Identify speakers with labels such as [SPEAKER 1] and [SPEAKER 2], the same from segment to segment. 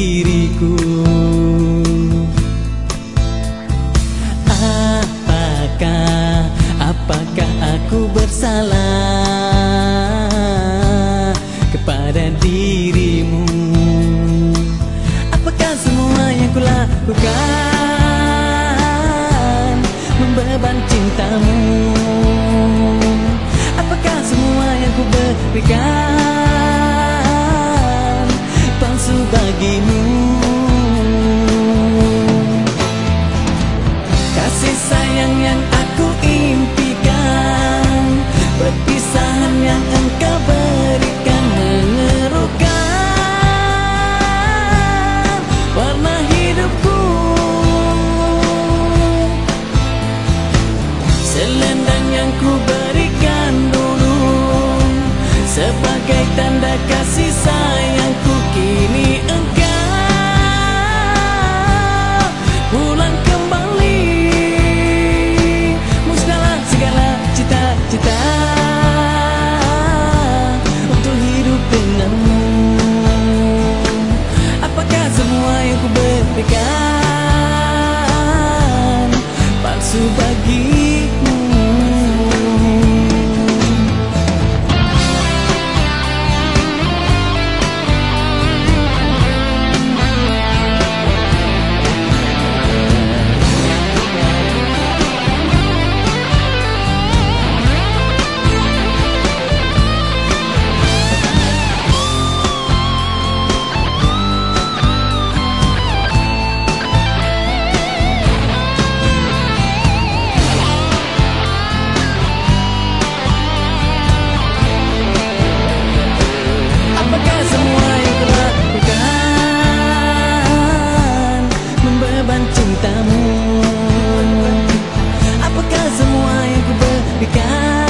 [SPEAKER 1] diriku. Apakah, apakah aku bersalah kepada dirimu? Apakah semua yang kulakukan membeban cintamu? Apakah semua yang ku berikan yang aku impikan. Perpisahan yang engkau berikan denganmu Apakah semua yang ku berikan Palsu cintamu. Apakah semua yang ku berikan?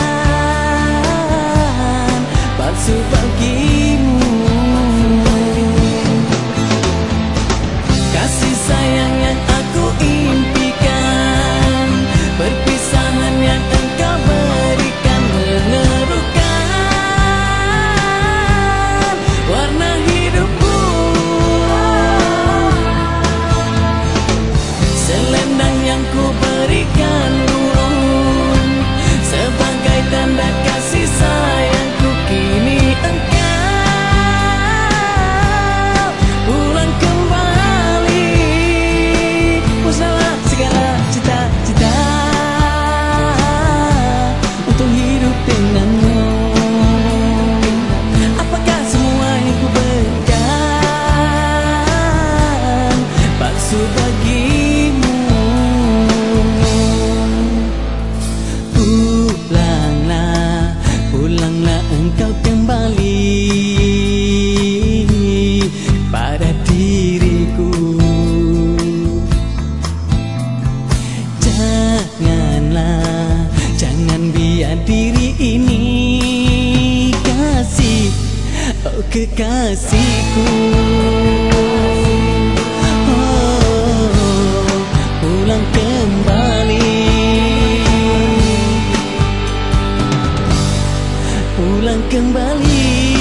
[SPEAKER 1] Palsu bagimu diri ini. Kasih Oh kekasihku. Oh, pulang kembali. Pulang kembali